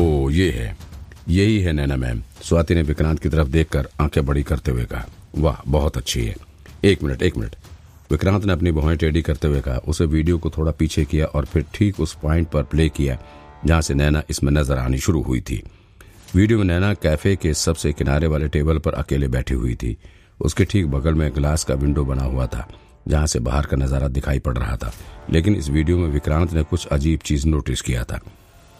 ओ ये है। यही है नैना मैम। स्वाति ने विक्रांत की तरफ़ देखकर आँखें बड़ी करते हुए कहा, वाह, बहुत अच्छी है। एक मिनट एक मिनट। विक्रांत ने अपनी भौहें टेढ़ी करते हुए कहा, उसे वीडियो को थोड़ा पीछे किया और फिर ठीक उस पॉइंट पर प्ले किया, जहाँ से नैना इसमें नज़र आनी शुरू हुई थी। वीडियो में नैना कैफ़े के सबसे किनारे वाले टेबल पर अकेले बैठी हुई थी। उसके ठीक बगल में ग्लास का विंडो बना हुआ था, जहाँ से बाहर का नज़ारा दिखाई पड़ रहा था। लेकिन इस वीडियो में विक्रांत ने कुछ अजीब चीज़ नोटिस किया था।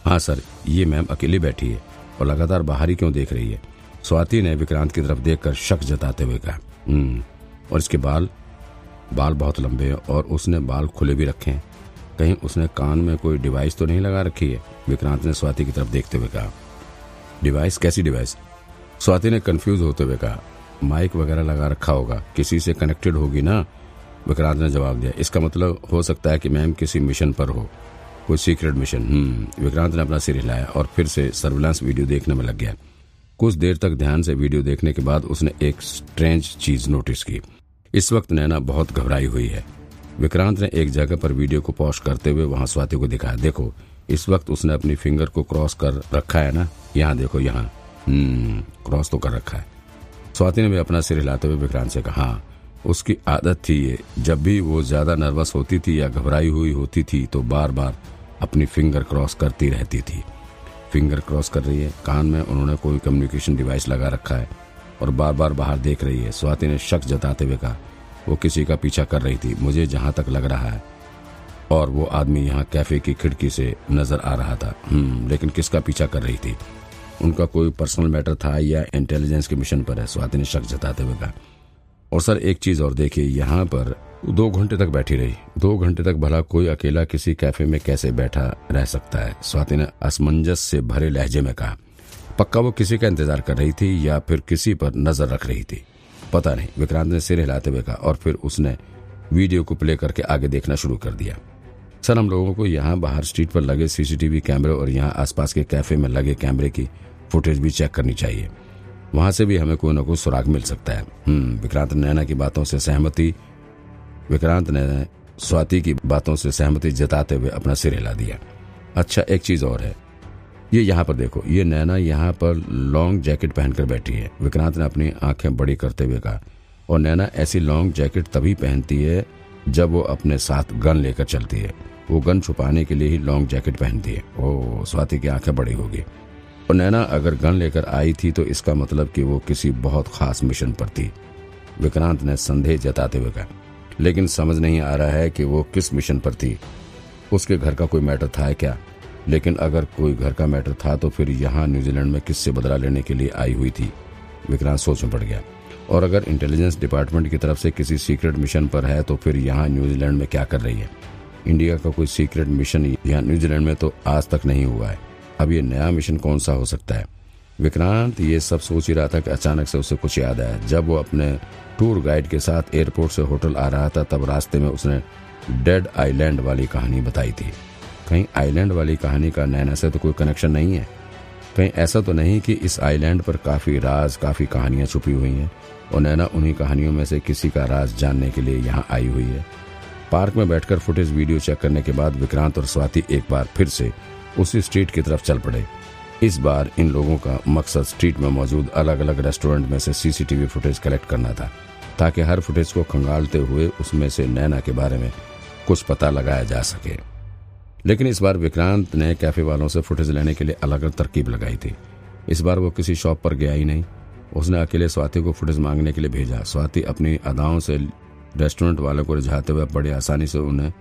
हाँ सर ये मैम अकेली बैठी है और लगातार बाहर ही क्यों देख रही है? स्वाति ने विक्रांत की तरफ़ देखकर शक जताते हुए कहा "हम्म, और इसके बाल? बाल बहुत लंबे हैं और उसने बाल खुले भी रखे हैं। कहीं उसने कान में कोई डिवाइस तो नहीं लगा रखी है? विक्रांत ने स्वाति की तरफ़ देखते हुए कहा डिवाइस? कैसी डिवाइस? स्वाति ने कंफ्यूज होते हुए कहा माइक वगैरह लगा रखा होगा किसी से कनेक्टेड होगी ना? विक्रांत ने जवाब दिया इसका मतलब हो सकता है कि मैम किसी मिशन पर हो। कोई सीक्रेट मिशन हम्म विक्रांत ने अपना सिर हिलाया और फिर से सर्विलांस वीडियो देखने में लग गया। कुछ देर तक ध्यान से वीडियो देखने के बाद उसने एक स्ट्रेंज चीज़ नोटिस की। इस वक्त नैना बहुत घबराई हुई है। विक्रांत ने एक जगह पर वीडियो को पॉज करते हुए वहाँ स्वाति को दिखाया। देखो, इस वक्त उसने अपनी फिंगर को क्रॉस कर रखा है ना? यहाँ देखो, यहाँ। हम्म क्रॉस तो कर रखा है। स्वाति ने भी अपना सिर हिलाते हुए विक्रांत से कहा हाँ उसकी आदत थी ये। जब भी वो ज़्यादा नर्वस होती थी या घबराई हुई होती थी तो बार बार अपनी फिंगर क्रॉस करती रहती थी। फिंगर क्रॉस कर रही है। कान में उन्होंने कोई कम्युनिकेशन डिवाइस लगा रखा है और बार बार बाहर देख रही है। स्वाति ने शक जताते हुए कहा, वो किसी का पीछा कर रही थी। मुझे जहाँ तक लग रहा है। और वो आदमी यहाँ कैफ़े की खिड़की से नज़र आ रहा था। हम्म लेकिन किसका पीछा कर रही थी? उनका कोई पर्सनल मैटर था या इंटेलिजेंस के मिशन पर है? स्वाति ने शक जताते हुए कहा और सर, एक चीज़ और देखिए, यहाँ पर दो घंटे तक बैठी रही। दो घंटे तक भला कोई अकेला किसी कैफ़े में कैसे बैठा रह सकता है? स्वाति ने असमंजस से भरे लहजे में कहा, पक्का वो किसी का इंतज़ार कर रही थी या फिर किसी पर नज़र रख रही थी? पता नहीं। विक्रांत ने सिर हिलाते हुए कहा और फिर उसने वीडियो को प्ले करके आगे देखना शुरू कर दिया। सर, हम लोगों को यहाँ बाहर स्ट्रीट पर लगे सीसीटीवी कैमरे और यहाँ आसपास के कैफ़े में लगे कैमरे की फुटेज भी चेक करनी चाहिए। वहाँ से भी हमें कोई ना कोई सुराग मिल सकता है। हम्म विक्रांत नैना की बातों से सहमति, विक्रांत ने स्वाति की बातों से सहमति जताते हुए अपना सिर हिला दिया। अच्छा एक चीज़ और है। ये यहाँ पर देखो, ये नैना यहाँ पर लॉन्ग जैकेट पहनकर बैठी है। विक्रांत ने अपनी आँखें बड़ी करते हुए कहा, और नैना ऐसी लॉन्ग जैकेट तभी पहनती है जब वो अपने साथ गन लेकर चलती है। वो गन छुपाने के लिए ही लॉन्ग जैकेट पहनती है। ओ स्वाति की आँखें बड़ी होगी और नैना, अगर गन लेकर आई थी तो इसका मतलब कि वो किसी बहुत खास मिशन पर थी। विक्रांत ने संदेह जताते हुए कहा, लेकिन समझ नहीं आ रहा है कि वो किस मिशन पर थी। उसके घर का कोई मैटर था क्या? लेकिन अगर कोई घर का मैटर था तो फिर यहाँ न्यूजीलैंड में किससे बदला लेने के लिए आई हुई थी? विक्रांत सोच में पड़ गया। और अगर इंटेलिजेंस डिपार्टमेंट की तरफ़ से किसी सीक्रेट मिशन पर है तो फिर यहाँ न्यूजीलैंड में क्या कर रही है? इंडिया का कोई सीक्रेट मिशन यहाँ न्यूजीलैंड में तो आज तक नहीं हुआ है। अब ये नया मिशन कौन सा हो सकता है? विक्रांत, ये सब सोच ही रहा था कि अचानक से उसे कुछ याद आया। जब वो अपने टूर गाइड के साथ एयरपोर्ट से होटल आ रहा था, तब रास्ते में उसने डेड आइलैंड वाली कहानी बताई थी। कहीं आइलैंड वाली कहानी का नैना से तो कोई कनेक्शन नहीं है। कहीं ऐसा तो नहीं कि इस आइलैंड पर काफ़ी राज, काफ़ी कहानियाँ छुपी हुई हैं और नैना उन्हीं कहानियों में से किसी का राज जानने के लिए यहाँ आई हुई है। पार्क में बैठकर फुटेज वीडियो चेक करने के बाद विक्रांत और स्वाति एक बार फिर से उसी स्ट्रीट की तरफ़ चल पड़े। इस बार इन लोगों का मकसद स्ट्रीट में मौजूद अलग अलग रेस्टोरेंट में से सीसीटीवी फुटेज कलेक्ट करना था, ताकि हर फुटेज को खंगालते हुए उसमें से नैना के बारे में कुछ पता लगाया जा सके। लेकिन इस बार विक्रांत ने कैफ़े वालों से फुटेज लेने के लिए अलग अलग तरकीब लगाई थी। इस बार वो किसी शॉप पर गया ही नहीं। उसने अकेले स्वाति को फुटेज मांगने के लिए भेजा। स्वाति अपनी अदाओं से रेस्टोरेंट वालों को रिझाते हुए बड़ी आसानी से उन्हें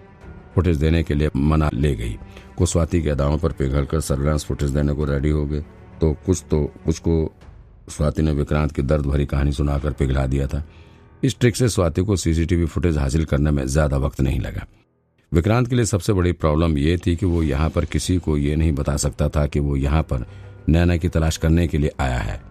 फुटेज देने के लिए मना ले गई। कुछ स्वाति के अदाओं पर पिघल कर सर्विलांस फुटेज देने को रेडी हो गए। तो कुछ तो कुछ को स्वाति ने विक्रांत की दर्द भरी कहानी सुनाकर पिघला दिया था। इस ट्रिक से स्वाति को सीसीटीवी फुटेज हासिल करने में ज़्यादा वक्त नहीं लगा। विक्रांत के लिए सबसे बड़ी प्रॉब्लम यह थी कि वो यहाँ पर किसी को ये नहीं बता सकता था कि वो यहाँ पर नैना की तलाश करने के लिए आया है।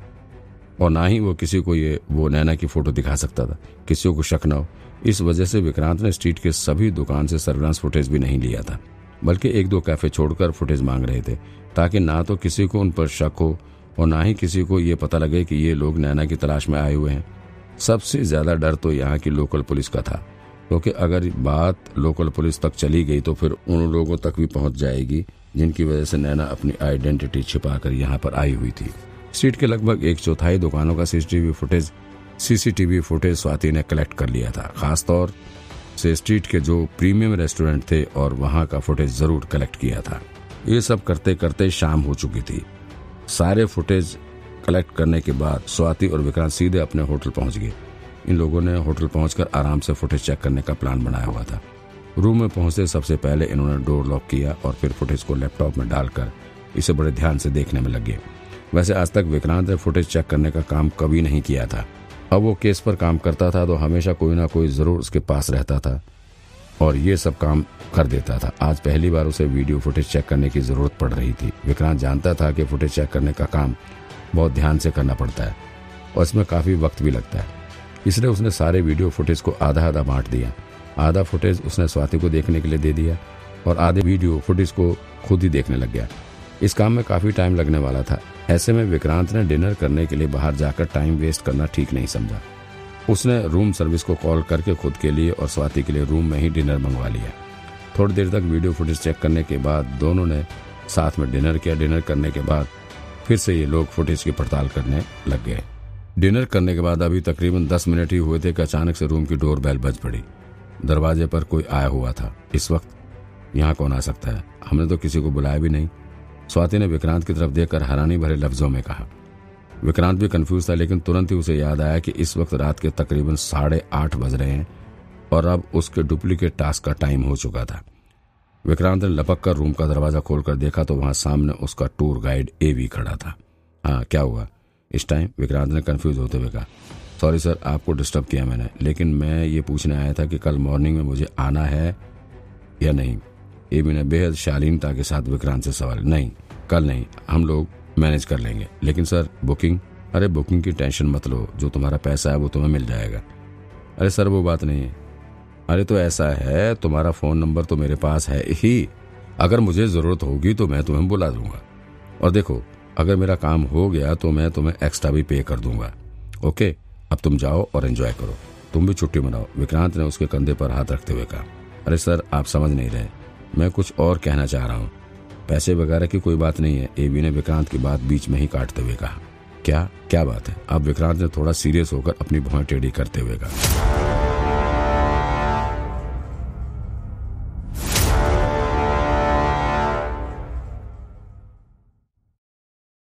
और ना ही वो किसी को ये, वो नैना की फ़ोटो दिखा सकता था। किसी को शक न हो। इस वजह से विक्रांत ने स्ट्रीट के सभी दुकान से सर्विलांस फुटेज भी नहीं लिया था, बल्कि एक दो कैफ़े छोड़कर फुटेज मांग रहे थे, ताकि ना तो किसी को उन पर शक हो और ना ही किसी को ये पता लगे कि ये लोग नैना की तलाश में आए हुए हैं। सबसे ज़्यादा डर तो यहाँ की लोकल पुलिस का था, क्योंकि अगर बात लोकल पुलिस तक चली गई तो फिर उन लोगों तक भी पहुँच जाएगी, जिनकी वजह से नैना अपनी आइडेंटिटी छिपाकर यहाँ पर आई हुई थी। स्ट्रीट के लगभग एक चौथाई दुकानों का CCTV footage CCTV footage Swati ने कलेक्ट कर लिया था। खासतौर से स्ट्रीट के जो प्रीमियम रेस्टोरेंट थे और वहाँ का फुटेज ज़रूर कलेक्ट किया था। ये सब करते करते शाम हो चुकी थी। सारे फुटेज कलेक्ट करने के बाद स्वाति और विक्रांत सीधे अपने होटल पहुँच गए। इन लोगों ने होटल पहुंचकर आराम से फुटेज चेक करने का प्लान बनाया हुआ था। रूम में पहुँचते सबसे पहले इन्होंने डोर लॉक किया और फिर फुटेज को लैपटॉप में डालकर इसे बड़े ध्यान से देखने में लग लगे वैसे आज तक विक्रांत ने फुटेज चेक करने का काम कभी नहीं किया था। अब वो केस पर काम करता था तो हमेशा कोई ना कोई ज़रूर उसके पास रहता था। और ये सब काम कर देता था। आज पहली बार उसे वीडियो फुटेज चेक करने की ज़रूरत पड़ रही थी। विक्रांत जानता था कि फुटेज चेक करने का काम बहुत ध्यान से करना पड़ता है। और इसमें काफ़ी वक्त भी लगता है। इसलिए उसने सारे वीडियो फुटेज को आधा आधा बांट दिया। आधा फुटेज उसने स्वाति को देखने के लिए दे दिया और आधे वीडियो फुटेज को खुद ही देखने लग गया। इस काम में काफ़ी टाइम लगने वाला था। ऐसे में विक्रांत ने डिनर करने के लिए बाहर जाकर टाइम वेस्ट करना ठीक नहीं समझा। उसने रूम सर्विस को कॉल करके खुद के लिए और स्वाति के लिए रूम में ही डिनर मंगवा लिया। थोड़ी देर तक वीडियो फुटेज चेक करने के बाद दोनों ने साथ में डिनर किया। डिनर करने के बाद फिर से ये लोग फुटेज की पड़ताल करने लग गए। डिनर करने के बाद अभी तकरीबन दस मिनट ही हुए थे कि अचानक से रूम की डोर बेल बज पड़ी। दरवाजे पर कोई आया हुआ था। इस वक्त यहाँ कौन आ सकता है? हमने तो किसी को बुलाया भी नहीं। स्वाति ने विक्रांत की तरफ़ देखकर हैरानी भरे लफ्जों में कहा, विक्रांत भी कंफ्यूज था, लेकिन तुरंत ही उसे याद आया कि इस वक्त रात के तकरीबन साढ़े आठ बज रहे हैं और अब उसके डुप्लीकेट टास्क का टाइम हो चुका था। विक्रांत ने लपक कर रूम का दरवाज़ा खोलकर देखा तो वहाँ सामने उसका टूर गाइड ए वी खड़ा था। हाँ क्या हुआ? इस टाइम विक्रांत ने कंफ्यूज होते हुए कहा सॉरी सर आपको डिस्टर्ब किया मैंने, लेकिन मैं ये पूछने आया था कि कल मॉर्निंग में मुझे आना है या नहीं। एबी ने बेहद शालीनता के साथ विक्रांत से सवाल, नहीं, कल नहीं, हम लोग मैनेज कर लेंगे। लेकिन सर, बुकिंग? अरे, बुकिंग की टेंशन मत लो। जो तुम्हारा पैसा है, वो तुम्हें मिल जाएगा। अरे सर, वो बात नहीं है। अरे तो ऐसा है, तुम्हारा फ़ोन नंबर तो मेरे पास है ही। अगर मुझे ज़रूरत होगी तो मैं तुम्हें बुला दूँगा। और देखो, अगर मेरा काम हो गया तो मैं तुम्हें एक्स्ट्रा भी पे कर दूँगा। ओके, अब तुम जाओ और एंजॉय करो। तुम भी छुट्टी मनाओ। विक्रांत ने उसके कंधे पर हाथ रखते हुए कहा, अरे सर, आप समझ नहीं रहे। मैं कुछ और कहना चाह रहा हूँ। पैसे वगैरह की कोई बात नहीं है एबी ने विक्रांत की बात बीच में ही काटते हुए कहा। क्या? क्या बात है? अब विक्रांत ने थोड़ा सीरियस होकर अपनी भुआ टेढ़ी करते हुए कहा।